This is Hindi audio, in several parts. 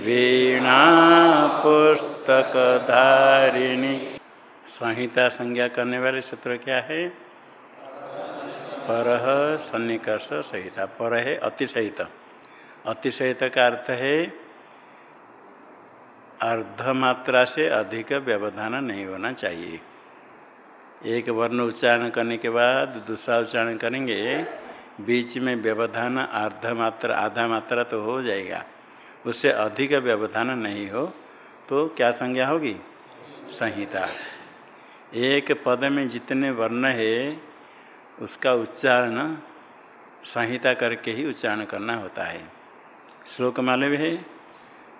वीणा पुस्तकधारिणी संहिता संज्ञा करने वाले सूत्र क्या है? पर सन्निकर्ष संहिता। पर है अतिशहित अतिशहित का अर्थ है, अर्धमात्रा से अधिक व्यवधान नहीं होना चाहिए। एक वर्ण उच्चारण करने के बाद दूसरा उच्चारण करेंगे, बीच में व्यवधान अर्ध मात्रा आधा मात्रा तो हो जाएगा। उससे अधिक व्यवधान नहीं हो तो क्या संज्ञा होगी? संहिता। एक पद में जितने वर्ण है, उसका उच्चारण संहिता करके ही उच्चारण करना होता है। श्लोक मालूम है?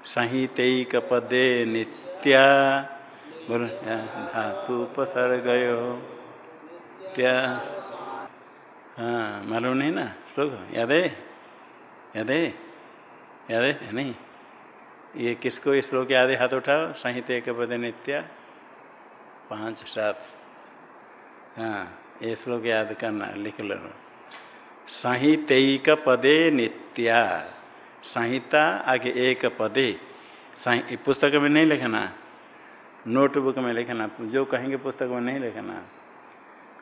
संहितक पदे नित्या बोल धातु उपसर्ग त्या हाँ मालूम नहीं ना? श्लोक? याद है? याद है? याद है? नहीं? ये किसको ये श्लोक याद हाथ उठाओ? संहित एक पद नित्या, पाँच सात हाँ ये श्लोक याद करना, लिख लो। संहितक पदे नित्या। संहिता आगे एक पदे। पुस्तक में नहीं लिखना। नोटबुक में लिखना। जो कहेंगे पुस्तक में नहीं लिखना।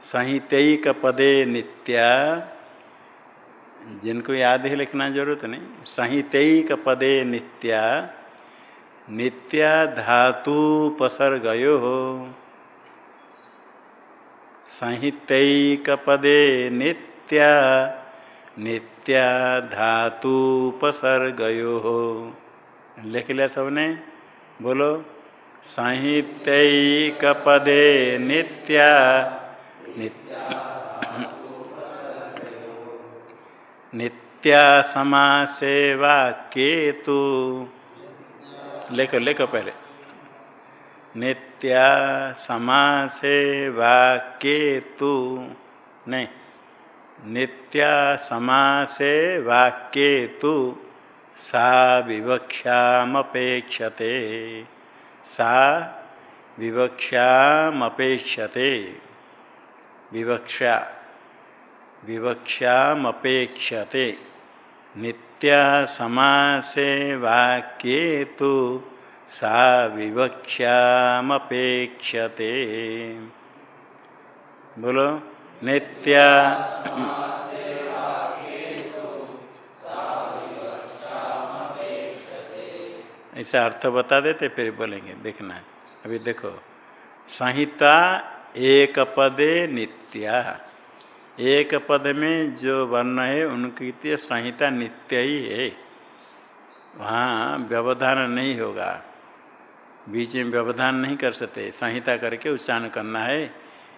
संहितक पदे नित्या। जिनको याद ही लिखना ज़रूरत नहीं। संहितक पदे नित्या नित्या धातुपसर्गयो संहितक पदे नित्या नित्या धातुपसर्गयो हो लिख लिया सबने? बोलो। संहितक पदे नित्या नित्या समासेवा केतु लेखो लेखो पहले। नित्या समासेवा केतु नहीं नित्या समासे वाक्ये तु सा विवक्षामपेक्षते सा विवक्षामपेक्षते विवक्षा। विवक्षामपेक्षते नित्या समासे वाक्ये तो सा विवक्षामपेक्षते बोलो, नित्या ऐसा अर्थ बता देते, फिर बोलेंगे, देखना अभी देखो, संहिता एक पदे नित्या। एक पद में जो वर्ण है, उनकी तो संहिता नित्य ही है। वहाँ व्यवधान नहीं होगा। बीच में व्यवधान नहीं कर सकते। संहिता करके उच्चारण करना है।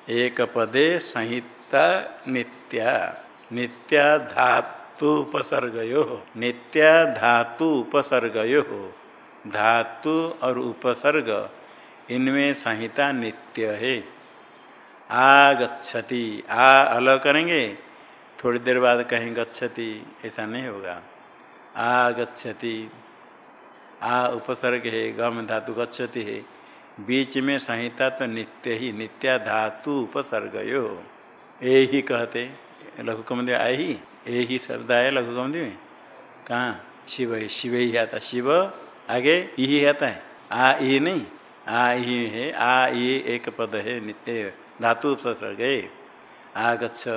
एक पदे संहिता नित्या। नित्या धातु उपसर्गयो। नित्या धातु उपसर्गयो। धातु और उपसर्ग, इनमें संहिता नित्य है। आ गच्छति आ अलग करेंगे, थोड़ी देर बाद कहीं गच्छति, ऐसा नहीं होगा। आ गच्छति आ उपसर्ग है, गम धातु गच्छति है। बीच में संहिता तो नित्य ही, नित्या धातु उपसर्ग यो। ए ही कहते लघु कमंदी आए ही? ए ही शब्द आए लघु कमंदी में? कहाँ? शिव ही शिव ही आता, शिव आगे यही आता है। आ ई नहीं, आ ही है, आ ये एक पद है, नित्य। धातु उपसर्ग है। आगच्छ।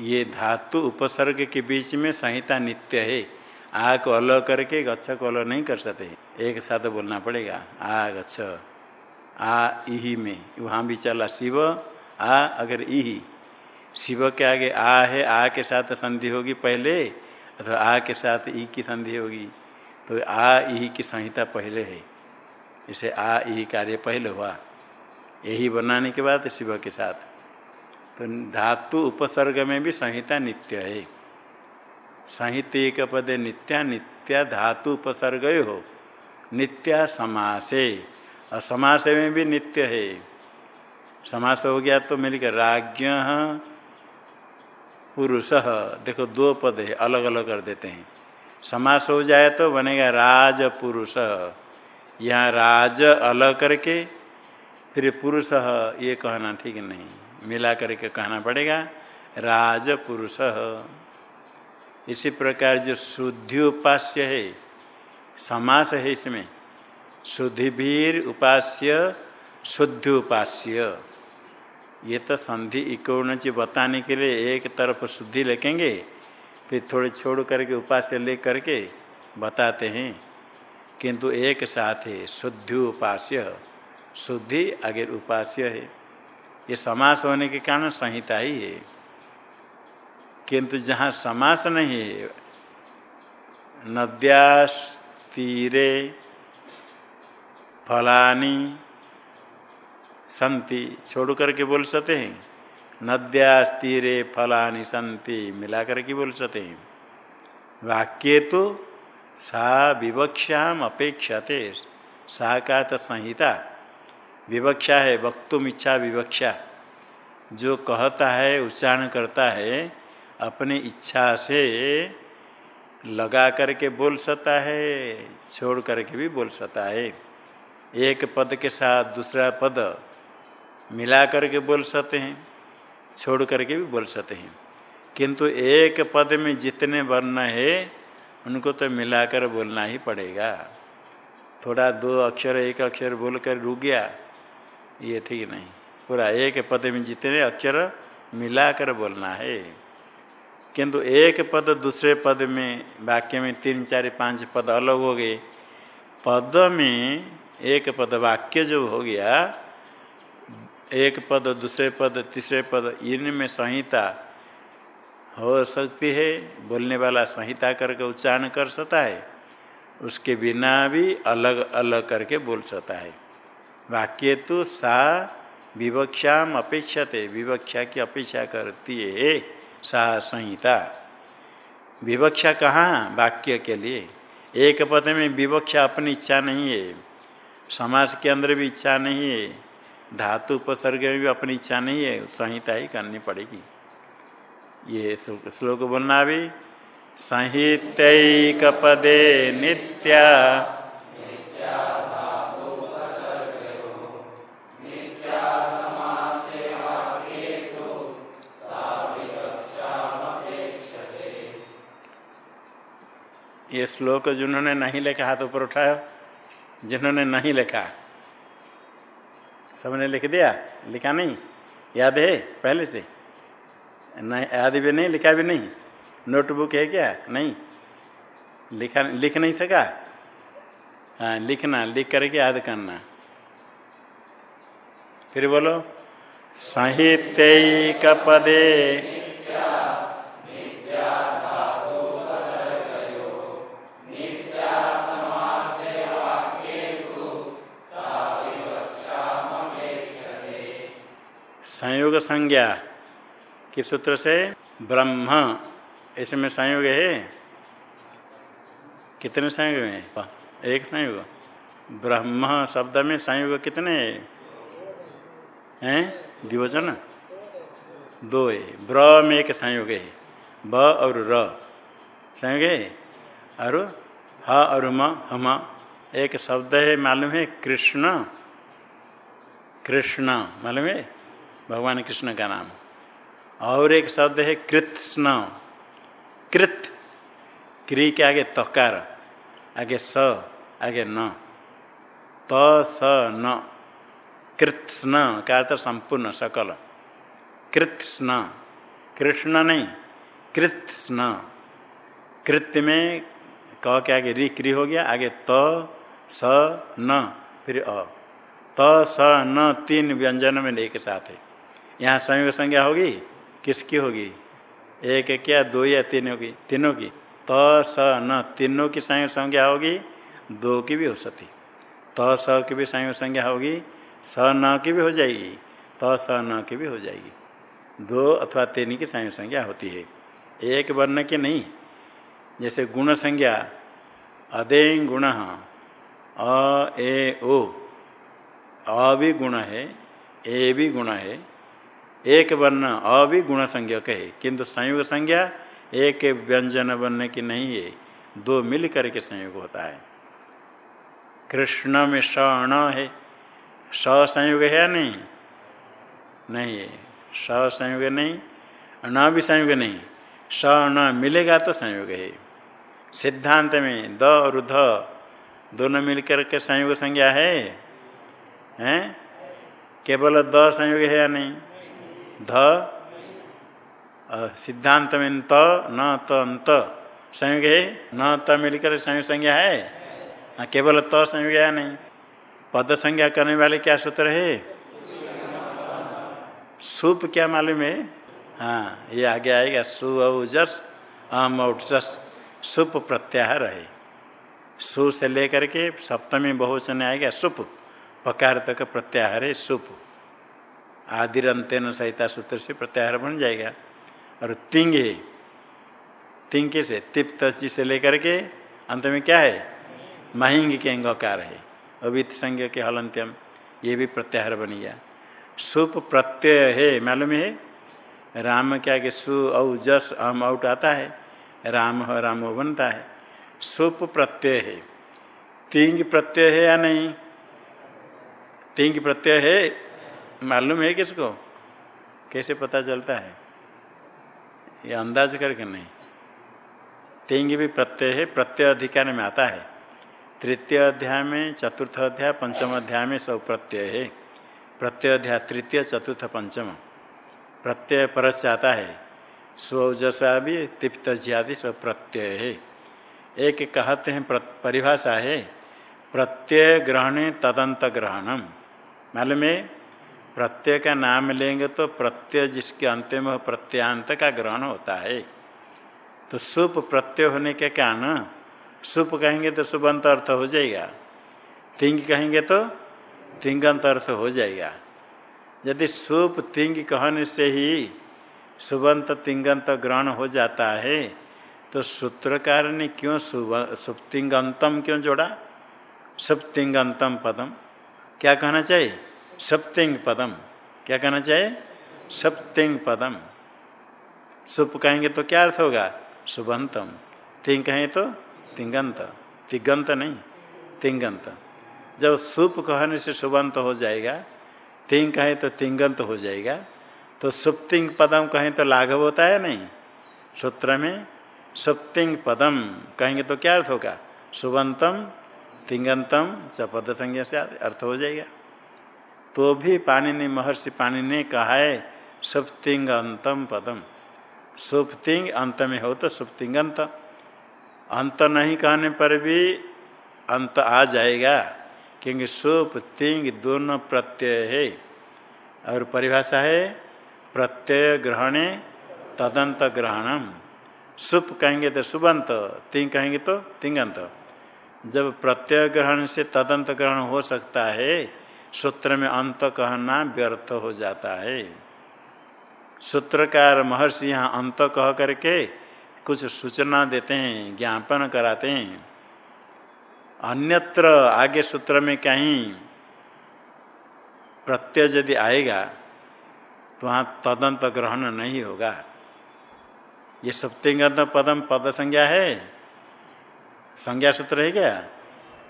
ये धातु उपसर्ग के बीच में संहिता नित्य है। आ को अलग करके गच्छ को अलग नहीं कर सकते। एक साथ बोलना पड़ेगा। आ गच्छ आ, इही में। वहाँ भी चला शिव। आ, अगर इही। शिव के आगे आ है, आ के साथ संधि होगी पहले, अथवा आ के साथ ई की संधि होगी। तो आ, इही की संहिता पहले है। इसे आ, इही कार्य पहले हुआ। यही बनाने के बाद शिव के साथ। तो धातु उपसर्ग में भी संहिता नित्य है। संहित एक पदे नित्या नित्या धातु उपसर्ग हो। नित्या समासे। और समास में भी नित्य है। समास हो गया तो मेरे राज्ञ पुरुष। देखो दो पद है अलग अलग कर देते हैं। समास हो जाए तो बनेगा राज पुरुष यहाँ राज अलग करके फिर पुरुष ये कहना ठीक नहीं। मिला करके कहना पड़ेगा राज पुरुष इसी प्रकार जो शुद्धि उपास्य है, समास है इसमें शुद्धिवीर उपास्य, शुद्ध उपास्य। ये तो संधि इकोणची बताने के लिए एक तरफ़ शुद्धि लिखेंगे, फिर थोड़े छोड़ करके उपास्य ले करके बताते हैं। किंतु एक साथ है, शुद्धि उपास्य। शुद्धि आगे उपास्य है। ये समास होने के कारण संहिता ही है। किंतु जहाँ समास नहीं है, नद्यास्तीरे, फलानी, संति छोड़ करके बोल सकते हैं। नद्यास्तीरे, फलानी, संति मिला करके बोल सकते हैं। वाक्य तो सा विवक्षाम अपेक्षाते, सा का संहिता। विवक्षा है, वक्तुम इच्छा विवक्षा। जो कहता है, उच्चारण करता है, अपनी इच्छा से लगा करके बोल सकता है, छोड़ करके भी बोल सकता है। एक पद के साथ दूसरा पद मिला करके बोल सकते हैं, छोड़ करके भी बोल सकते हैं। किंतु एक पद में जितने वर्ण है, उनको तो मिलाकर बोलना ही पड़ेगा। थोड़ा दो अक्षर, एक अक्षर बोलकर रुक गया ये ठीक नहीं। पूरा एक पद में जितने अक्षर मिलाकर बोलना है। किंतु एक पद दूसरे पद में, वाक्य में तीन, चार, पाँच पद अलग हो गए। पद में एक पद वाक्य जो हो गया, एक पद, दूसरे पद, तीसरे पद, इनमें संहिता हो सकती है। बोलने वाला संहिता करके उच्चारण कर सकता है। उसके बिना भी अलग अलग करके बोल सकता है। वाक्य तो सा विवक्षा अपेक्षते। विवक्षा की अपेक्षा करती है। सा संहिता। विवक्षा कहाँ? वाक्य के लिए। एक पद में विवक्षा अपनी इच्छा नहीं है। समाज के अंदर भी इच्छा नहीं है। धातु उपसर्ग में भी अपनी इच्छा नहीं है। संहिता ही करनी पड़ेगी। ये श्लोक बोलना भी। संहित पदे नित्या। ये श्लोक जिन्होंने नहीं लिखा, हाथ ऊपर उठाया जिन्होंने नहीं लिखा, सबने लिख दिया? लिखा नहीं? याद है? पहले से? नहीं, याद भी नहीं, लिखा भी नहीं? नोटबुक है क्या? नहीं। लिखा, लिख नहीं सका? हाँ लिखना, लिख करके याद करना। फिर बोलो साहित्य पदे संयोग संज्ञा किस सूत्र से ब्रह्म। इसमें संयोग है? कितने संयोग में एक संयोग। ब्रह्म शब्द में संयोग कितने हैं? द्विवचन? दो है। ब्र में एक संयोग है। ब और र। संयोग है? और ह और म, हम। एक शब्द है, मालूम है? कृष्ण। कृष्ण। मालूम है? भगवान कृष्ण का नाम। और एक शब्द है कृत्स्न। कृत क्री के आगे तकार, आगे स, आगे न। त, स, न। कृत्स्न का अर्थ संपूर्ण, सकल। कृत्स्न। कृष्ण नहीं, कृत्स्न। कृत्य में क के आगे री, क्री हो गया, आगे त, स, न, फिर अ। त, स, न, तीन व्यंजन में एक साथ है। यहाँ संयोग संज्ञा होगी? किसकी होगी? एक क्या? दो या तीनों की तीनों की। त, स, न, तीनों की संयोग संज्ञा होगी, दो की भी हो सकती। त, स की भी संयोग संज्ञा होगी, स, न की भी हो जाएगी, त, स, न की भी हो जाएगी। दो अथवा तीन की संयोग संज्ञा होती है। एक वर्ण की नहीं। जैसे गुण संज्ञा अदे गुण, अ, ए, ओ। अ भी गुण है, ए भी गुण है एक वर्ण अ भी गुण संज्ञक है किंतु संयोग संज्ञा एक व्यंजन वर्ण की नहीं है, दो मिल करके संयोग होता है। कृष्ण में स अण है। स संयोग है या नहीं? नहीं है। स संयोग नहीं अण भी संयोग नहीं। स अण मिलेगा तो संयोग है। सिद्धांत में द और ध दोनों मिलकर के संयोग संज्ञा है, हैं? केवल द संयोग है या नहीं? ध सिद्धांत में त, न त अंत संयोग है? न त मिलकर संयोग संज्ञा है? हाँ केवल त संयोग है नहीं? पद संज्ञा करने वाले क्या सूत्र है? सुप क्या मालूम है? हाँ ये आगे आएगा। सु औजस अम औटस सुप प्रत्याहार है। सु से लेकर के सप्तमी बहुवचन आएगा सुप। पकार तक प्रत्याहार है सुप। आदिरंतेन सहिता सूत्र से प्रत्याहार बन जाएगा। और तिंग है तिंग कैसे तिप्त से लेकर के अंत में क्या है? महिंग के अंगकार है। अवित संज्ञ के हलंत्यम, ये भी प्रत्याहार बन गया। सुप प्रत्यय है, मालूम है? राम क्या कि सु, औ, जस अम आउट आता है। राम हो राम हो बनता है। सुप प्रत्यय है। तिंग प्रत्यय है या नहीं? तिंग प्रत्यय है मालूम है किसको? कैसे पता चलता है? ये अंदाज करके नहीं। तेंगी भी प्रत्यय है, प्रत्यय अधिकार में आता है। तृतीय अध्याय में, चतुर्थ अध्याय, पंचम अध्याय में सब प्रत्यय है। प्रत्यय अध्याय, तृतीय, चतुर्थ, पंचम। प्रत्यय पर से आता है। स्वजसा भी तिप्त ज्यादि सब प्रत्यय है। एक कहते हैं परिभाषा है। प्रत्यय ग्रहण तदंत ग्रहणम मालूम है? प्रत्यय का नाम लेंगे तो प्रत्यय जिसके अंत में प्रत्यांत का ग्रहण होता है। तो सुप प्रत्यय होने के कारण सुप कहेंगे तो सुबंत अर्थ हो जाएगा। तिंग कहेंगे तो तिंगंत अर्थ हो जाएगा। यदि सुप तिंग कहने से ही सुबंत तिंगंत ग्रहण हो जाता है तो सूत्रकार ने क्यों सुप्तिंगंतम क्यों जोड़ा? सुप्तिंगंतम पदम। क्या कहना चाहिए? सप्तिंग पदम। क्या कहना चाहिए सप्तिंग पदम। सुप कहेंगे तो क्या अर्थ होगा? सुबंतम। तिंग कहें तो तिंगंत। तिगंत नहीं, तिंगंत। जब सुप कहने से सुबंत हो जाएगा, तिंग कहें तो तिंगंत हो जाएगा। तो सुप्तिंग पदम कहें तो लाघव होता है नहीं? सूत्र में सुप्तिंग पदम कहेंगे तो क्या अर्थ होगा? सुबंतम, तिंगंतम च पद संज्ञा से अर्थ हो जाएगा। तो भी पानी ने महर्षि पानी ने कहा है, सुप्तिंग अंतम पदम। सुप्तिंग अंत में हो तो सुप्तिंग अंत। अंत नहीं कहने पर भी अंत आ जाएगा, क्योंकि सुप तिंग दोनों प्रत्यय है। और परिभाषा है, प्रत्यय ग्रहणे तदंत ग्रहणम। सुप कहेंगे तो सुबंत, तिंग कहेंगे तो तिंगंत। जब प्रत्यय ग्रहण से तदंत ग्रहण हो सकता है सूत्र में अंत कहना व्यर्थ हो जाता है। सूत्रकार महर्षि यहाँ अंत कह करके कुछ सूचना देते हैं, ज्ञापन कराते हैं। अन्यत्र आगे सूत्र में कहीं प्रत्यय यदि आएगा तो वहाँ तदंत ग्रहण नहीं होगा। ये सप्तिंगत पदम पद संज्ञा है। संज्ञा सूत्र है क्या?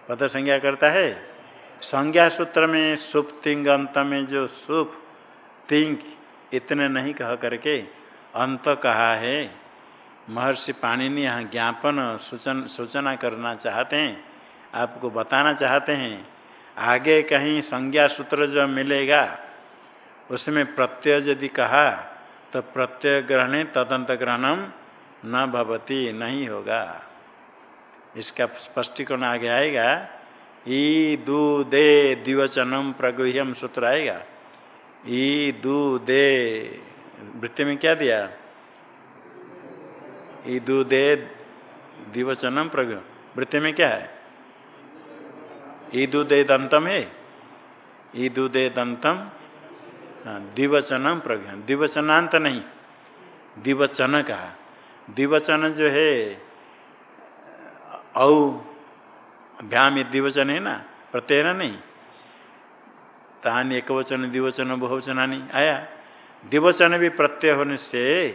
पद संज्ञा करता है। संज्ञा सूत्र में सुप, तिंग, अंत में जो सुप, तिंग, इतने नहीं कह करके अंत कहा है। महर्षि पाणिनि यहाँ ज्ञापन, सूचन, सूचना करना चाहते हैं, आपको बताना चाहते हैं, आगे कहीं संज्ञा सूत्र जो मिलेगा, उसमें प्रत्यय यदि कहा तो प्रत्यय ग्रहण तदंत ग्रहणम न भवती, नहीं होगा। इसका स्पष्टीकरण आगे आएगा ई दू दे द्विवचनम प्रगुह्यम सूत्र आएगा। ई दू दे वृत्ति में क्या दिया? ई दू दे द्विवचनम प्रगु वृत्ति में क्या है? ई दू दंतम है। ई दू दे दंतम हाँ, द्विवचनम प्रज्ञ द्विवचनांत नहीं द्विवचन कहा। द्विवचन जो है औ भ्याम द्विवचन है ना? प्रत्यय ना नहीं। तहानी एक वचन द्विवचन, बहुवचनानी आया। द्विवचन भी प्रत्यय होने से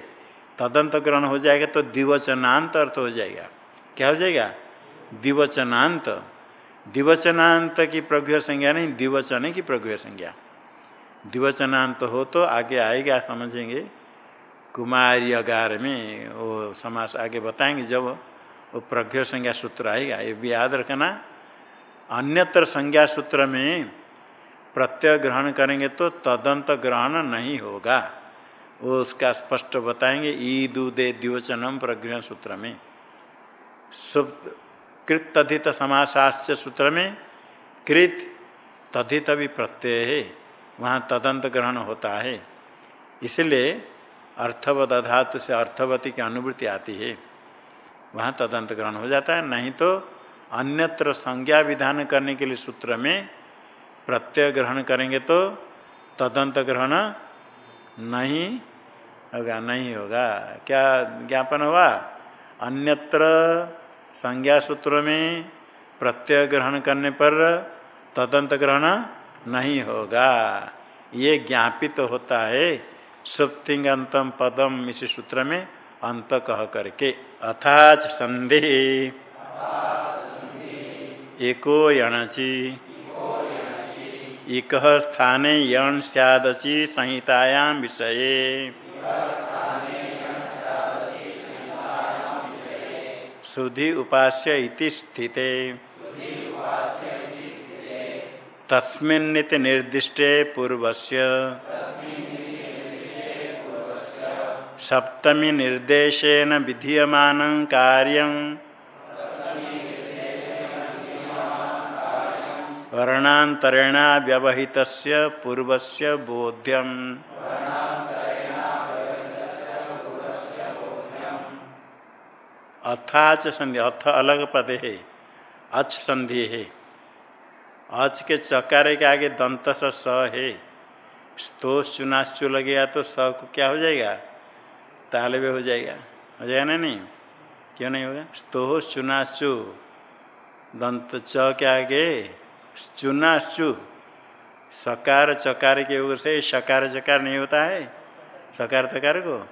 तदंत ग्रहण हो जाएगा तो द्विवचनांत अर्थ हो जाएगा। क्या हो जाएगा? द्विवचनांत। द्विवचनांत की प्रज्ञ संज्ञा नहीं, द्विवचन की प्रज्ञ संज्ञा। द्विवचनांत हो तो आगे आएगा, समझेंगे। कुमारी अगार में वो समास आगे बताएँगे जब वो प्रज्ञ संज्ञा सूत्र आएगा, ये भी याद रखना। अन्यत्र संज्ञा सूत्र में प्रत्यय ग्रहण करेंगे तो तदंत ग्रहण नहीं होगा। वो उसका स्पष्ट बताएँगे ई दूदे द्विवचनम प्रज्ञ सूत्र में। कृत तथित सूत्र में, कृत तथित भी प्रत्यय है, वहाँ तदंत ग्रहण होता है। इसलिए अर्थवद धातु से अर्थवती की अनुभूति आती है। वहाँ तदंत ग्रहण हो जाता है। नहीं तो अन्यत्र संज्ञा विधान करने के लिए सूत्र में प्रत्यय ग्रहण करेंगे तो तदंत ग्रहण नहीं होगा नहीं होगा। क्या ज्ञापन हुआ? अन्यत्र संज्ञा सूत्र में प्रत्यय ग्रहण करने पर तदंत ग्रहण नहीं होगा। ये ज्ञापित तो होता है सुप्तिंगंतम पदम इसी सूत्र में अंत कह करके, अथाच संधि। एको इक स्थाने यण सैदची संहितायां विषये। सुधि उपास्य इति स्थिते। तस्मिन्निति निर्दिष्टे पूर्वस्य। सप्तमी निर्देशन विधीयमान कार्य। वर्णातरेण व्यवहित पूर्व से बोध्यम अथाच संधि अथ अलग पद है अच संधि है अच के चकारे के आगे दंत स है। स्तोष चुनाश्चु लगेगा तो स को क्या हो जाएगा? तालव्य हो जाएगा। हो जाएगा ना नहीं? क्यों नहीं होगा? स्तोष चुनाश्चु दंत च के आगे चुनाश्चु सकार चकार के ओर से शकार चकार नहीं होता है? सकार तकार को?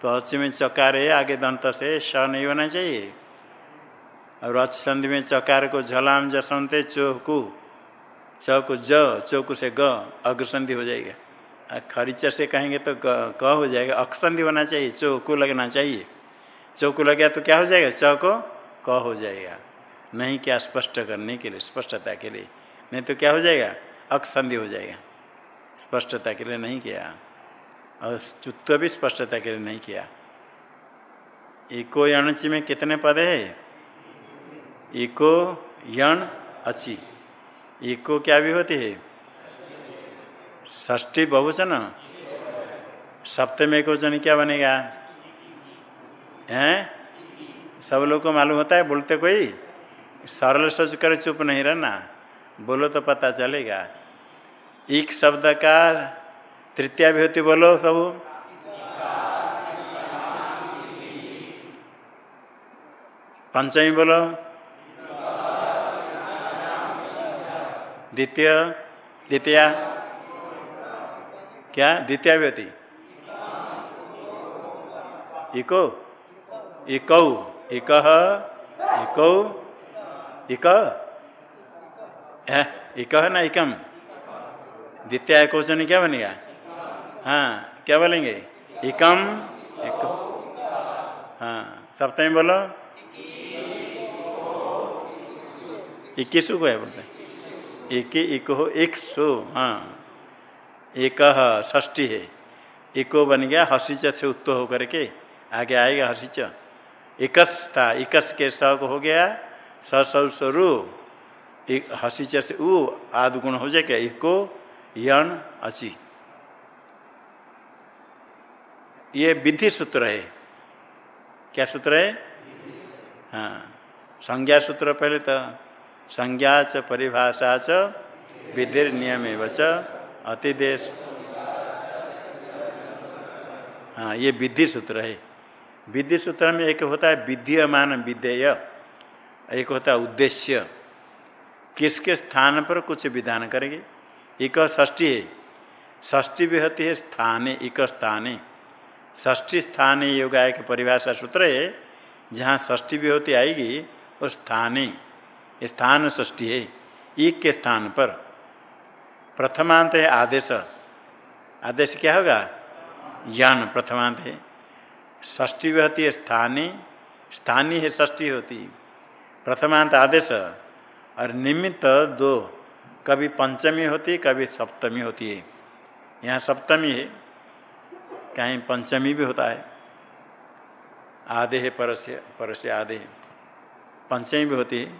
तो अच में चकार है, आगे दंत से श नहीं होना चाहिए। और अच संधि में चकार को झलाम जसंते चौकू चौक ज चौकू से ग, अग्रसंधि हो जाएगा। खरीचर से कहेंगे तो क हो जाएगा। अक्षंधि होना चाहिए चौकू लगना चाहिए। चौकू लग गया तो क्या हो जाएगा? चौको क हो जाएगा। नहीं क्या स्पष्ट करने के लिए, स्पष्टता के लिए। नहीं तो क्या हो जाएगा? अक्षंधि हो जाएगा। स्पष्टता के लिए नहीं किया। और चुत्व भी स्पष्टता के लिए नहीं किया। इको यणची में कितने पद है? इको यण अची। इको क्या भी होती है? ष्टी बहुवचन सप्तम एक वचन क्या बनेगा? हैं? सब लोग को मालूम होता है, बोलते कोई? सरल सोच कर चुप नहीं रहना। बोलो तो पता चलेगा। एक शब्द का तृतीया विभूति बोलो सब। पंचमी बोलो। द्वितीय द्वितीय। क्या? द्वितीय विभूति इको। इकौ। इक। इकौ। इक इक ना इकम। द्वितीय क्वेश्चन क्या बनेगा? हाँ क्या बोलेंगे? इकम। एक हाँ सप्तमी बोलो। इक्कीस को है बोलते एक एक हो एक सो हाँ। एक ष्टी है। इको बन गया हसीच से उत्तो हो करके आगे आएगा हसीच इकस था इकस के स हो गया, स स्वरू। हसीच से उ आदि गुण हो जाएगा इको यण, अची। ये विधि सूत्र है। क्या सूत्र है? हाँ संज्ञा सूत्र पहले तो संज्ञा च, परिभाषा च विधि नियम च। अतिदेश हाँ ये विधि सूत्र है। विधि सूत्र में एक होता है विद्यमान विधेय, एक होता है उद्देश्य। किसके स्थान पर कुछ विधान करेंगे? एक ष्टी है। ष्टी भी होती है स्थाने, एक स्थाने। ष्ठी स्थान योगाय के परिभाषा सूत्र है, जहाँ ष्ठी भी होती आएगी और स्थाने। स्थान ष्ठी है, एक के स्थान पर। प्रथमांत है आदेश। आदेश क्या होगा? ज्ञान प्रथमांत। है ष्ठी होती है स्थानीय स्थानीय है ष्ठी होती। प्रथमांत आदेश। और निमित्त दो, कभी पंचमी होती, कभी सप्तमी होती है। यहाँ सप्तमी है। कहीं पंचमी भी होता है। आधे है, परस्य परस्य आधे पंचमी भी होती है।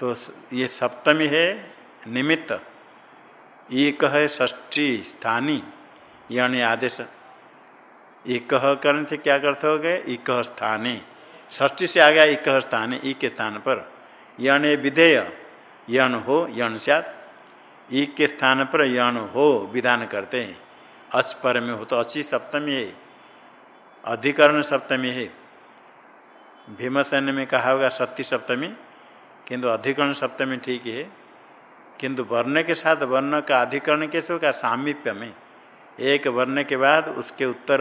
तो ये सप्तमी है निमित्त। एक है ष्ठी स्थानी, यानी आदेश। एक करण से क्या करते हो गए एक स्थाने। ष्ठी से आ गया एक स्थाने, एक स्थान पर। यण विधेय यण हो यण सात एक के स्थान पर यण हो, विधान करते हैं। अच पर में हो तो अच्छी सप्तमी है। अधिकरण सप्तमी है। भीमसेन में कहा होगा सत्य सप्तमी, किंतु अधिकरण सप्तमी ठीक है। किंतु वर्ण के साथ वर्ण का अधिकरण कैसे होगा? सामीप्य में। एक वर्ण के बाद उसके उत्तर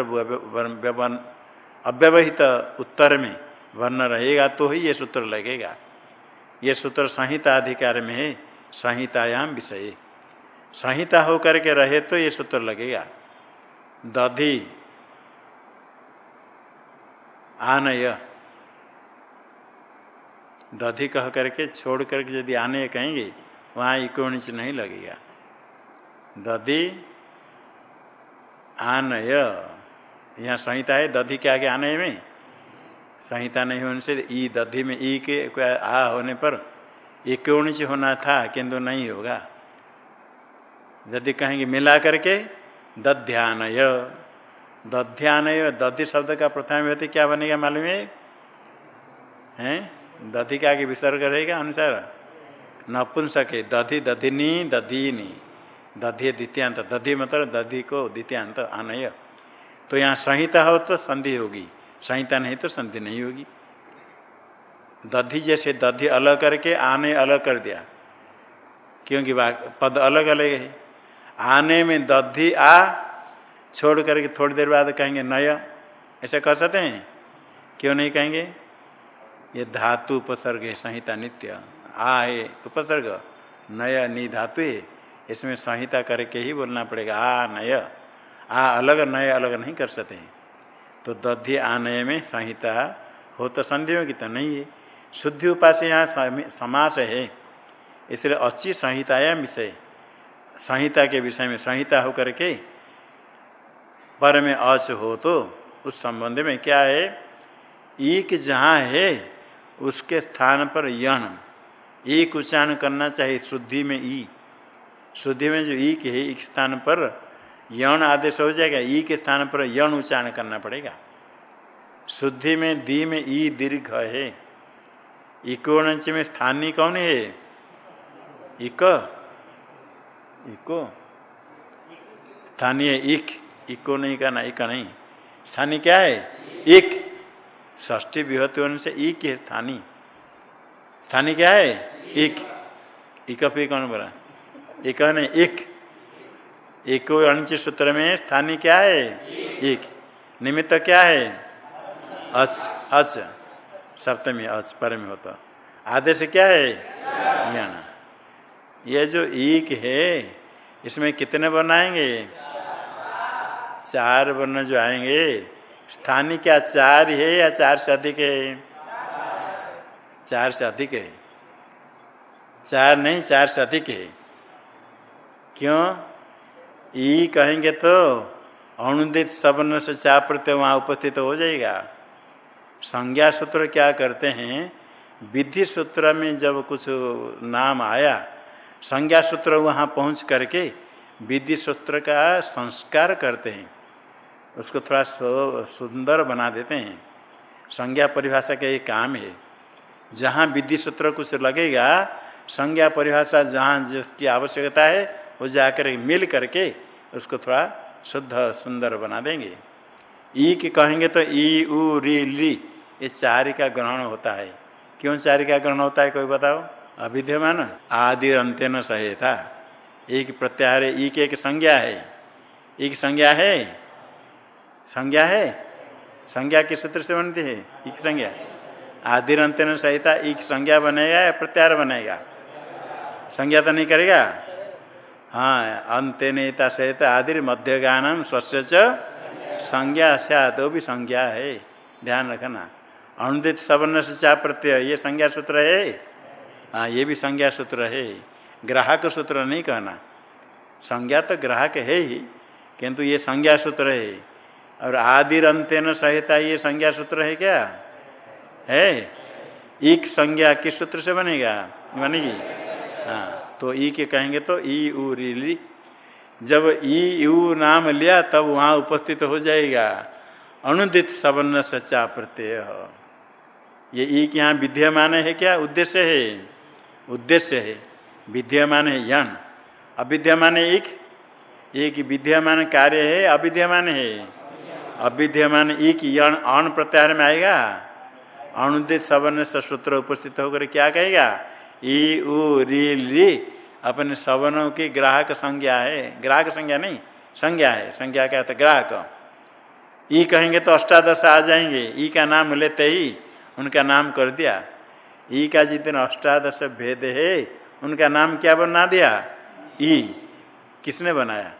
अव्यवहित उत्तर में वर्ण रहेगा तो ही ये सूत्र लगेगा। ये सूत्र संहिता अधिकार में है संहितायाम विषय। संहिता होकर के रहे तो ये सूत्र लगेगा। दधि, आनय। दधि कह करके छोड़ करके यदि आने कहेंगे वहाँ इकोनिच नहीं लगेगा। दधि आनय। यहाँ संहिता है, दधि के आगे आने में। संहिता नहीं होने से ई दधि में ई के आ होने पर इकोनिच होना था, किंतु नहीं होगा। यदि कहेंगे मिला करके दध्यानय। दध्यानय, दधि शब्द का प्रथम व्यक्ति क्या बनेगा मालूम हैं? दधि के आगे विसर्ग रहेगा अनुसार। नपुंसक, दधि दधिनी, दधीनी। दधि द्वितीयांत, दधि मतलब दधि को द्वितीयांत आनय। तो यहाँ संहिता हो तो संधि होगी, संहिता नहीं तो संधि नहीं होगी। दधि जैसे दधि अलग करके आने अलग कर दिया, क्योंकि पद अलग अलग है। आने में दधि आ, छोड़ करके थोड़ी देर बाद कहेंगे नय। ऐसा कर सकते हैं? क्यों नहीं कहेंगे? ये धातु उपसर्ग है, संहिता नित्य। आ है उपसर्ग। नय नी धातु इसमें संहिता करके ही बोलना पड़ेगा, आ नय। आ अलग नय अलग नहीं कर सकते हैं। तो दध्य आनय में संहिता हो तो संधि होगी तो नहीं है। शुद्धि उपास यहाँ समास है। इसलिए अच्छी संहिताया विषय। संहिता के विषय में संहिता हो करके पर में अच हो तो उस संबंध में क्या है? एक जहाँ है, उसके स्थान पर यण। एक उच्चारण करना चाहिए शुद्धि में ई। शुद्धि में जो ई के है, एक स्थान पर यण आदेश हो जाएगा, ई के स्थान पर यण उच्चारण करना पड़ेगा। शुद्धि में दी में ई दीर्घ है। इकोणच में स्थानीय कौन है? इक। इको। स्थानीय इक। इको नहीं कहना इक नहीं। स्थानीय क्या है? इक। विभूति होने से इक है स्थानीय स्थानीय क्या है? इक फिर कौन बोला? एक नहीं इक एक। अणिच सूत्र में स्थानीय क्या है? एक। निमित्त क्या है? अच। अच। सप्तमी अच पर में होता। आदेश क्या है? ज्ञान। ये जो एक है, इसमें कितने बनाएँगे चार वर्ण जो आएँगे। स्थानीय क्या? चार है या चार से अधिक है? चार से अधिक है। चार नहीं, चार से अधिक है। क्यों? ई कहेंगे तो अनुदित सबन से चार प्रत्यय वहाँ उपस्थित हो जाएगा। संज्ञा सूत्र क्या करते हैं? विधि सूत्र में जब कुछ नाम आया, संज्ञा सूत्र वहाँ पहुँच करके विधि सूत्र का संस्कार करते हैं। उसको थोड़ा सुंदर बना देते हैं। संज्ञा परिभाषा का ये काम है। जहाँ विधि सूत्र कुछ लगेगा संज्ञा परिभाषा जहाँ जिसकी आवश्यकता है, वो जाकर मिल करके उसको थोड़ा शुद्ध सुंदर बना देंगे। ई की कहेंगे तो ई, उ, री, ली, ये चारि का ग्रहण होता है। क्यों चारि का ग्रहण होता है, कोई बताओ? अभिध्यमान आदि अंत्यन सहेता एक प्रत्याहार, ई एक एक संज्ञा है। एक संज्ञा है? संज्ञा है? संज्ञा किस सूत्र से बनती है? एक संज्ञा। आदि अंत्यन सहिता एक संज्ञा बनेगा या प्रत्याहार बनेगा? संज्ञा तो नहीं करेगा? हाँ अंत्य नेता सहित आदि मध्यगानम स्वच्छ संज्ञा से तो भी संज्ञा है, ध्यान रखना। अनुदित सवर्ण से चा प्रत्यय? ये संज्ञा सूत्र है? हाँ ये भी संज्ञा सूत्र है। ग्राहक सूत्र नहीं कहना। संज्ञा तो ग्राहक है ही, किंतु ये संज्ञा सूत्र है। और आदिर अंत्यन सहिता ये संज्ञा सूत्र है क्या? है? एक संज्ञा किस सूत्र से बनेगा? बनेगी हाँ तो ई के कहेंगे तो ई उ री जब ई यू नाम लिया, तब वहाँ उपस्थित हो जाएगा। अनुदित सबन सच्चा प्रत्यय। ये ई के यहाँ विद्यमान है क्या? उद्देश्य है। उद्देश्य है। विद्यमान है यण अविद्यमान है एक। एक विद्यमान कार्य है, अविद्यमान है। अविद्यमान एक यण अण प्रत्याहार में आएगा। अनुदित सवर्ण सूत्र उपस्थित होकर क्या कहेगा? ई, उ, री, ली। अपने सवनों की ग्राहक संज्ञा है। ग्राहक संज्ञा नहीं, संज्ञा है। संज्ञा क्या है ग्राहक। ई कहेंगे तो अष्टादश आ जाएँगे। ई का नाम लेते ही उनका नाम कर दिया। ई का जितने अष्टादश भेद है, उनका नाम क्या बना दिया? ई। किसने बनाया?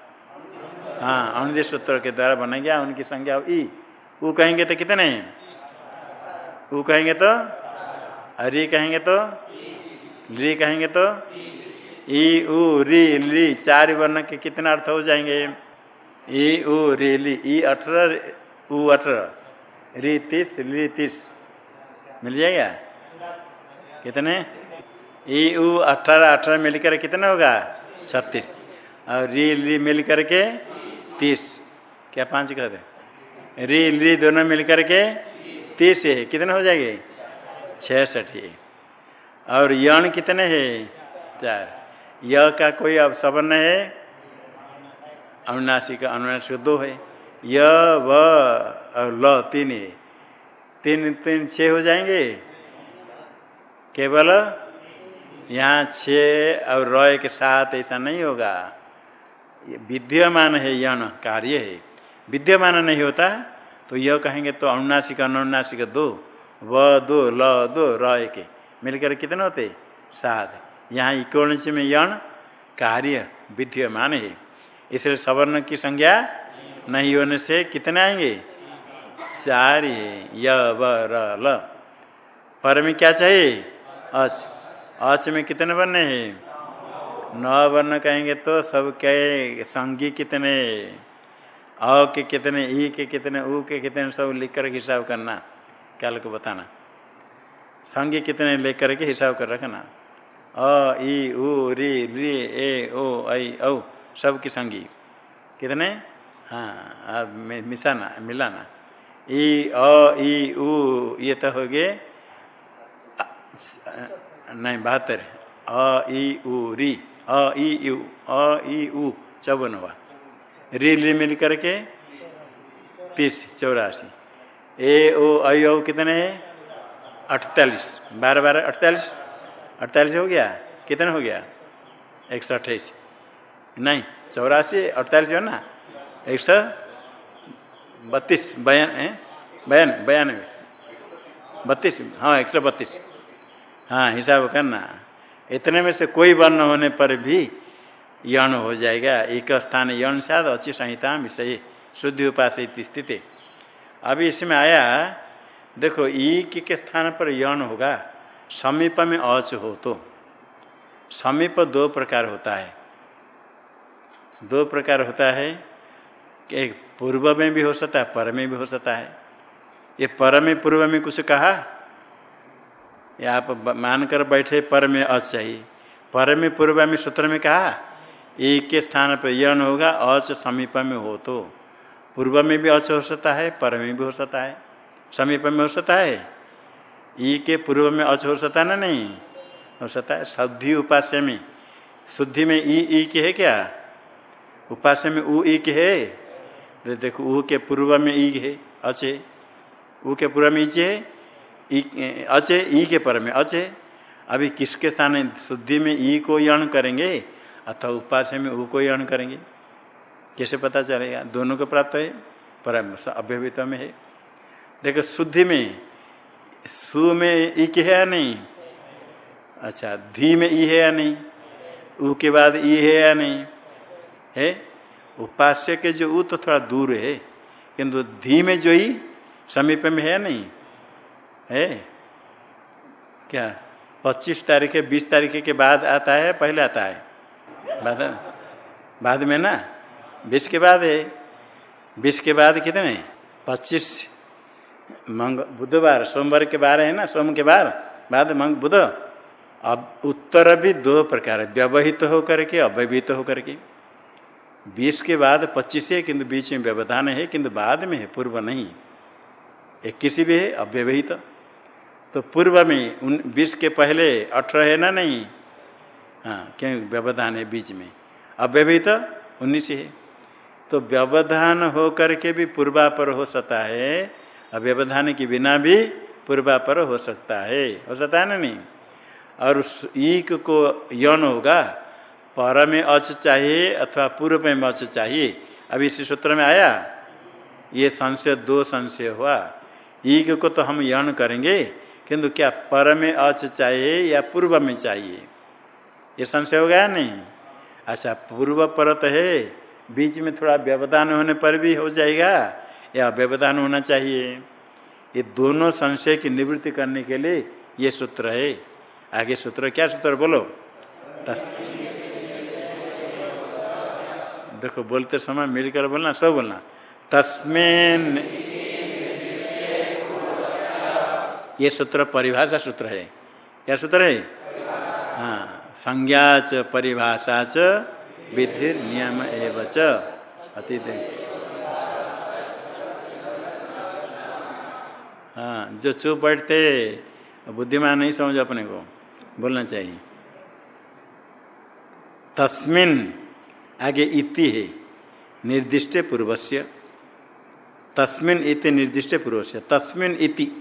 हाँ अनुदेश सूत्र के द्वारा बना गया, उनकी संज्ञा ई। वो कहेंगे तो कितने वो कहेंगे तो अरे कहेंगे तो ली कहेंगे तो? ई, उ, री, ली, चार वर्ण के कितने अर्थ हो जाएँगे? ई, उ, री, ली, ई अठारह उ अठारह री तीस, ली तीस। मिल जाएगा? कितने? ई, उ, अठारह अठारह मिलकर कितना होगा? छत्तीस। और री, ली मिल करके तीस। क्या पाँच कह दे री, ली दोनों मिलकर के तीस है। कितने हो जाएँगे? छठ और यण कितने हैं? चार। य का कोई अब सबन है? अनुनाशी का अनुनाशी दो है। य, व और ल तीन है। तीन तीन छः हो जाएँगे? केवल? यहाँ छ और रय के साथ ऐसा नहीं होगा। विद्यमान है यण कार्य है। विद्यमान नहीं होता तो यह कहेंगे तो अनुनासिक अनुनासिक दो। व दो, ल दो, र के मिलकर कितने होते? सात। यहाँ इकोणसी में यण कार्य विद्यमान है। इसलिए सवर्ण की संज्ञा नहीं होने से कितने आएँगे? चार है। य ल पर में क्या चाहिए? अच। अच में कितने बनने हैं? नौ वर्ण कहेंगे तो सब के संगी कितने? अ के कितने, ई के कितने ऊ के कितने, सब लिख कर हिसाब करना। कल को बताना? संगी कितने लिख करके हिसाब कर रखना। अ ई उ, री री, ए, ओ आई औ सब की संगी कितने? हाँ मिसाना, मिलाना। ई अ ई उ, ये तो हो गए नहीं, बहत्तर। अ ई उ, री, अ ई यू अ ई उ चौवन हुआ री ली मिल करके, तीस, चौरासी। ए, ओ, ऐ ओ कितने है? अड़तालीस बारह बारह अड़तालीस अड़तालीस हो गया? कितने हो गया? एक सौ अट्ठाईस। नहीं, चौरासी अड़तालीस हो ना? एक सौ बत्तीस, बयान, है? बयान, बयानवे। बत्तीस? हाँ एक सौ बत्तीस। हाँ हिसाब करना। इतने में से कोई वर्ण होने पर भी यण हो जाएगा। एक स्थान यण साध, अच्छी संहिता विषय शुद्ध उपास स्थिति। अभी इसमें आया देखो, ई के स्थान पर यण होगा। समीप में अच हो तो। समीप दो प्रकार होता है। दो प्रकार होता है कि पूर्व में भी हो सकता है, पर में भी हो सकता है। ये पर में पूर्व में कुछ कहा? या आप मानकर बैठे पर में अच चाहिए। पर में पूर्व में सूत्र में कहा? एक के स्थान पर यण होगा अच समीप में हो तो। पूर्व में भी अच हो सकता है, पर में भी हो सकता है। समीप में हो सकता है। ई के पूर्व में अच हो सकता ना नहीं? हो सकता है। शुद्धि उपास्य में। शुद्धि में ई ई के है क्या? उपास्य में ऊ ई के है? देखो ऊ के पूर्व में ई है, अचे ऊ के पूर्व में ईचे है अचे ई के पर में अचे अभी किसके स्थान शुद्धि में ई को यण करेंगे, अथवा उपास्य में ऊ को यण करेंगे। कैसे पता चलेगा? दोनों को प्राप्त है? पर अभ्यवित में है। देखो, शुद्धि में, सु में ई के है या नहीं? अच्छा धी में ई है या नहीं? ऊ के बाद ई है या नहीं? है? उपास्य के जो ऊ तो थोड़ा दूर है, किंतु धी में जो ई समीप में है नहीं? है? क्या? पच्चीस तारीख है, बीस तारीख के बाद आता है, पहले आता है? बाद बाद में ना? बीस के बाद है। बीस के बाद कितने? पच्चीस। मंग बुधवार, सोमवार के बार है ना? सोम के बार बाद मंग बुध। अब उत्तर भी दो प्रकार है, व्यवहित तो होकर के, अव्यवहित तो होकर के। बीस के बाद पच्चीस है, किंतु बीच में व्यवधान है, किंतु बाद में है, पूर्व नहीं एक किसी भी है, अव्यवहित। तो पूर्व में उन बीस के पहले अठारह है ना नहीं? हाँ क्यों? व्यवधान है बीच में। अव्यवहित उन्नीस है तो व्यवधान हो करके भी पूर्वापर हो सकता है अव्यवधान के बिना भी पूर्वापर हो सकता है। हो सकता है ना नहीं? और उस ईक को यौन होगा। पर में अच चाहिए अथवा पूर्व में अच चाहिए। अभी इसी सूत्र में आया। ये संशय, दो संशय हुआ। ईक को तो हम यौन करेंगे, किंतु क्या पर में अच चाहिए या पूर्व में चाहिए? ये संशय हो गया नहीं? अच्छा पूर्व परत है। बीच में थोड़ा व्यवधान होने पर भी हो जाएगा। या व्यवधान होना चाहिए। ये दोनों संशय की निवृत्ति करने के लिए ये सूत्र है। आगे सूत्र, क्या सूत्र बोलो? देखो, बोलते समय मिलकर बोलना, सब बोलना। तस्मेन। ये सूत्र परिभाषा सूत्र है। क्या सूत्र है? हाँ संज्ञा च, परिभाषा च, विधि, नियम एवं च। हाँ जो चुप बैठते, बुद्धिमान नहीं समझ अपने को, बोलना चाहिए। तस्मिन, आगे इति है, निर्दिष्ट पूर्वस्य। तस्मिन इति निर्दिष्ट पूर्वस्य। तस्मिन इति,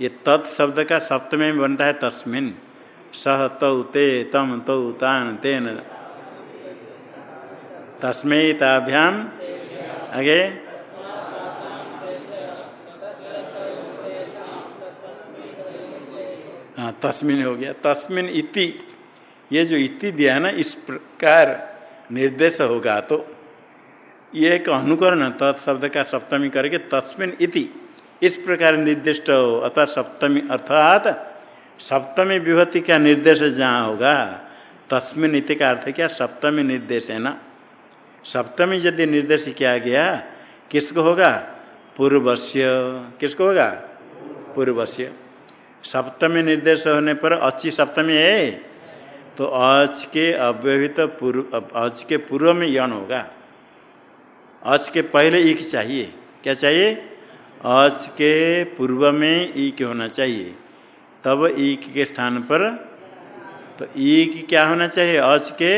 ये तत् शब्द का सप्तमी में बनता है तस्मिन। सह तौ ते, तम तौ तान तेन। तस्मेताभ्याम, आगे हाँ तस्मिन हो गया। तस्मिन इति, ये जो इति दिया है ना, इस प्रकार निर्देश होगा तो ये एक अनुकरण तत्शब्द का सप्तमी करके तस्मिन इति, इस प्रकार निर्दिष्ट हो अर्थात सप्तमी अर्थात सप्तमी विभूति का निर्देश जहाँ होगा, तस्मिन इति का अर्थ क्या? सप्तमी निर्देश है ना। सप्तमी यदि निर्देश किया गया, किसको होगा? पूर्वस्य। किसको होगा? पूर्वस्य। सप्तमी निर्देश होने पर अच्छी सप्तमी है। तो अच के अव्यवहित पूर्व अच के पूर्व में यण होगा। अच के पहले ईक चाहिए। क्या चाहिए? अच के पूर्व में ईक होना चाहिए। तब ईक के स्थान पर तो ईक क्या होना चाहिए अच के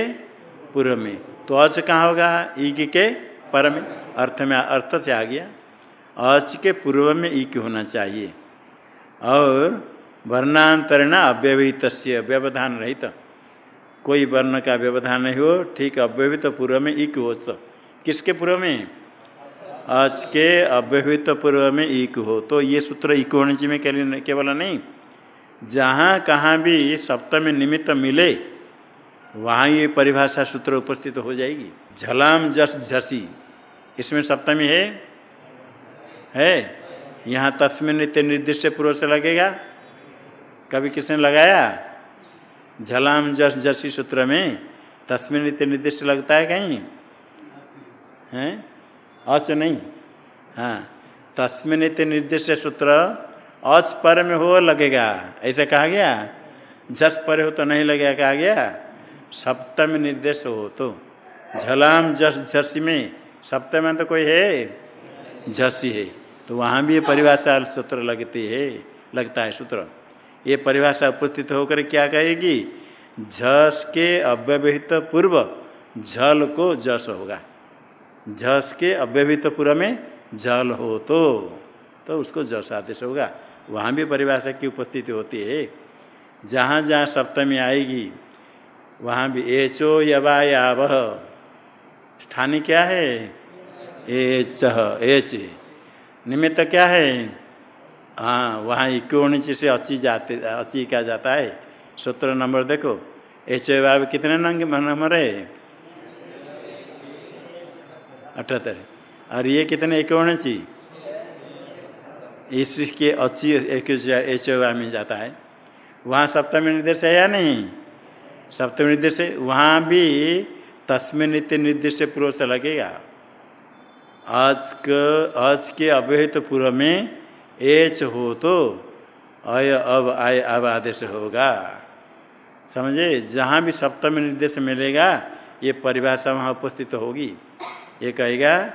पूर्व में? तो अच कहाँ होगा? ईक के पर में अर्थ में, अर्थ से आ गया। अच के पूर्व में ईक होना चाहिए। और वर्णांतरण अव्यवहित व्यवधान रहित। कोई वर्ण का व्यवधान नहीं हो, ठीक अव्यवहित पूर्व में इक हो तो किसके पूर्व में? आज के अव्यवहित पूर्व में इक हो। तो ये सूत्र इक होने चाहिए केवल नहीं। जहाँ कहाँ भी सप्तमी निमित्त मिले, वहाँ ये परिभाषा सूत्र उपस्थित हो जाएगी। झलाम जस झसी। इसमें सप्तमी है? है। यहाँ तस्मिन नित्य निर्दिष्ट पूर्व से लगेगा। कभी किसने लगाया? झलाम जस जसी सूत्र में। तस्मिन नित्य निर्दिष्ट लगता है कहीं? हैं? अच नहीं। हाँ। तस्मिन नित्य निर्दिष्ट सूत्र अच पर में हो लगेगा। ऐसे कहा गया? जस पर हो तो नहीं लगेगा कहा गया? सप्तम निर्देश हो तो। झलाम जस झसी में। सप्तम तो कोई है? झसी है। तो वहाँ भी परिभाषा सूत्र लगती है। लगता है सूत्र। ये परिभाषा उपस्थित होकर क्या कहेगी? झस के अव्यवहित पूर्व, झल को जस होगा। झस के अव्यवहित पूर्व में झल हो तो तो उसको जस आदेश होगा। वहाँ भी परिभाषा की उपस्थिति होती है। जहाँ जहाँ सप्तमी आएगी, वहाँ भी एचो यवा याव स्थानीय क्या है? H H. निमित्त क्या है? हाँ वहाँ इक्योणिच से अच्छी जाते अच्छी क्या जाता है। सूत्र नंबर देखो एच बाब कितने नंबर है? अठहत्तर। और ये कितने इक्योणची इसके अच्छी एक एच में जाता है। वहाँ सप्तमी निर्देश है या नहीं? सप्तमी निर्देश वहाँ भी तस्मिन नित्य निर्दिष्ट पूर्व से लगेगा। आज के आज के अव्यहित पूर्व में एच हो तो अय, अब, आय, अब आदेश होगा। समझे? जहाँ भी सप्तमी निर्देश मिलेगा, ये परिभाषा वहाँ उपस्थित तो होगी। ये कहेगा,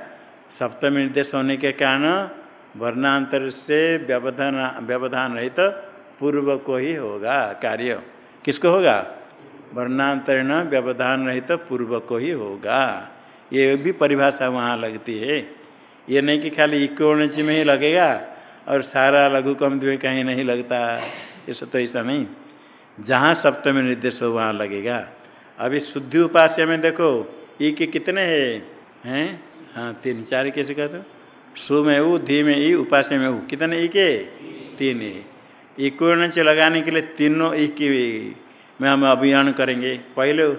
सप्तमी निर्देश होने के कारण वर्णांतर से व्यवधान व्यवधान रहित तो पूर्व को ही होगा कार्य। किसको होगा? वर्णांतरण व्यवधान रहित तो पूर्व को ही होगा। ये भी परिभाषा वहाँ लगती है। ये नहीं कि खाली इकोणची में ही लगेगा और सारा लघु कम में कहीं नहीं लगता। ये सब तो ऐसा नहीं। जहाँ सप्तमी निर्देश हो, वहाँ लगेगा। अभी शुद्धि उपास्य में देखो ई के कितने हैं? हैं? हाँ तीन। चार कैसे कहते हो? सु में ऊ धी में ई उपास्य में ऊ कितने ई के तीन ई इकोणच लगाने के लिए तीनों ई की में हम अभियान करेंगे। पहले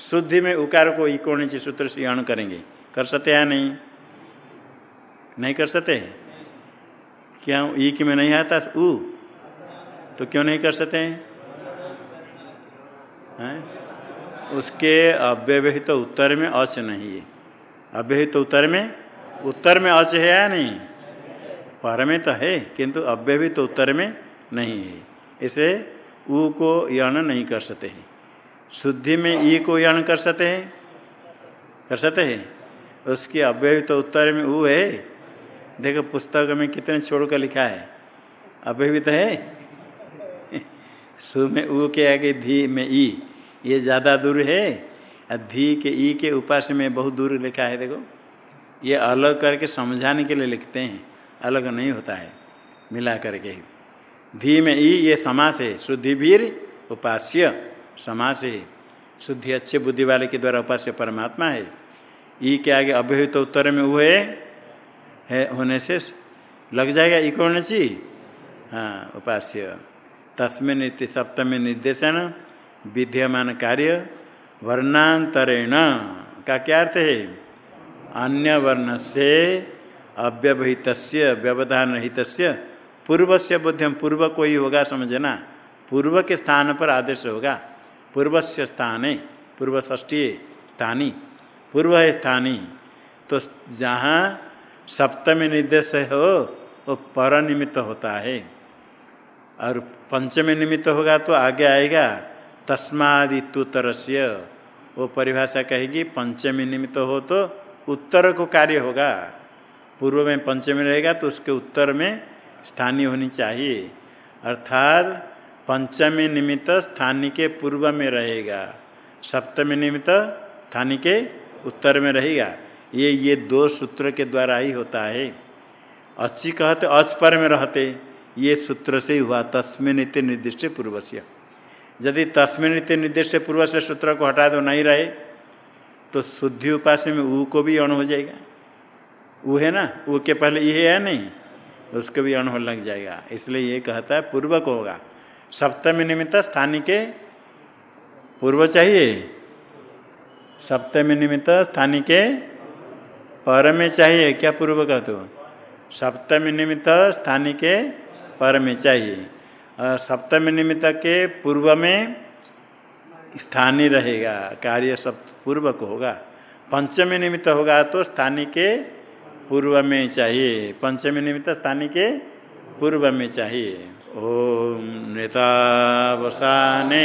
शुद्धि में उकार को इकोणच सूत्र से अण करेंगे। कर सकते हैं नहीं? नहीं कर सकते क्या ई की में नहीं आता? ऊ तो क्यों नहीं कर सकते हैं? है? उसके अव्यवहित तो उत्तर में अच नहीं है। अव्यवहित तो उत्तर में? उत्तर में अच है या नहीं? पर में तो है, किंतु अव्यवहित तो उत्तर में नहीं है। इसे ऊ को यण नहीं कर सकते हैं। शुद्धि में ई को यण कर सकते हैं? कर सकते हैं। उसके अव्यवहित तो उत्तर में ऊ है। देखो, पुस्तक में कितने छोड़ कर लिखा है? अभी भी तो है? सु में ऊ के आगे धी में ई। ये ज़्यादा दूर है? और धी के ई के उपास में बहुत दूर लिखा है, देखो। ये अलग करके समझाने के लिए लिखते हैं। अलग नहीं होता है, मिला करके। ही धी में ई, ये समास है। शुद्धि भीर उपास्य समास है। शुद्धि अच्छे बुद्धि वाले के द्वारा उपास्य परमात्मा है। ई के आगे अभ्यहित तो उत्तर में हुए है। होने से लग जाएगा सी हाँ उपास्य। तस्मिन सप्तमी निर्देशन विद्यमान कार्य वर्णांतरेण का क्या अर्थ है? अन्य वर्ण से अव्यवहित व्यवधान रहित पूर्व से बुद्धिम पूर्व को ही होगा, समझना। पूर्व के स्थान पर आदेश होगा। पूर्व से स्थान पूर्व स्थानी। पूर्व है स्थानी। तो जहाँ सप्तमी निर्देश हो वो पर निमित्त होता है। और पंचमी निमित्त होगा तो आगे आएगा तस्मादित्युत्तर से वो परिभाषा कहेगी, पंचमी निमित्त हो तो उत्तर को कार्य होगा। पूर्व में पंचमी रहेगा तो उसके उत्तर में स्थानीय होनी चाहिए। अर्थात पंचमी निमित्त स्थानीय के पूर्व में रहेगा। सप्तमी निमित्त स्थानीय के उत्तर में रहेगा। ये ये दो सूत्र के द्वारा ही होता है। अच्छी कहते अच पर में रहते, ये सूत्र से ही हुआ, तस्मिन इतने निर्दिष्ट से यदि तस्मिन इतने निर्दिष्ट पूर्व से सूत्र को हटा दो, नहीं रहे तो शुद्धि उपास में ऊ को भी अण हो जाएगा। ऊ है ना? ऊ के पहले ये है नहीं? उसको भी अण हो लग जाएगा। इसलिए ये कहता है पूर्व को होगा। सप्तमी निमित्त स्थानीय के पूर्व चाहिए। सप्तमी निमित्त स्थानीय के पर में चाहिए क्या पूर्व का तो? सप्तमी निमित्त स्थानीय के पर में चाहिए सप्तमी निमित्त के पूर्व में स्थानीय रहेगा, कार्य सब पूर्व को होगा। पंचमी निमित्त होगा तो स्थानीय के पूर्व में चाहिए। पंचमी निमित्त स्थानीय के पूर्व में चाहिए। ओम नेता वसाने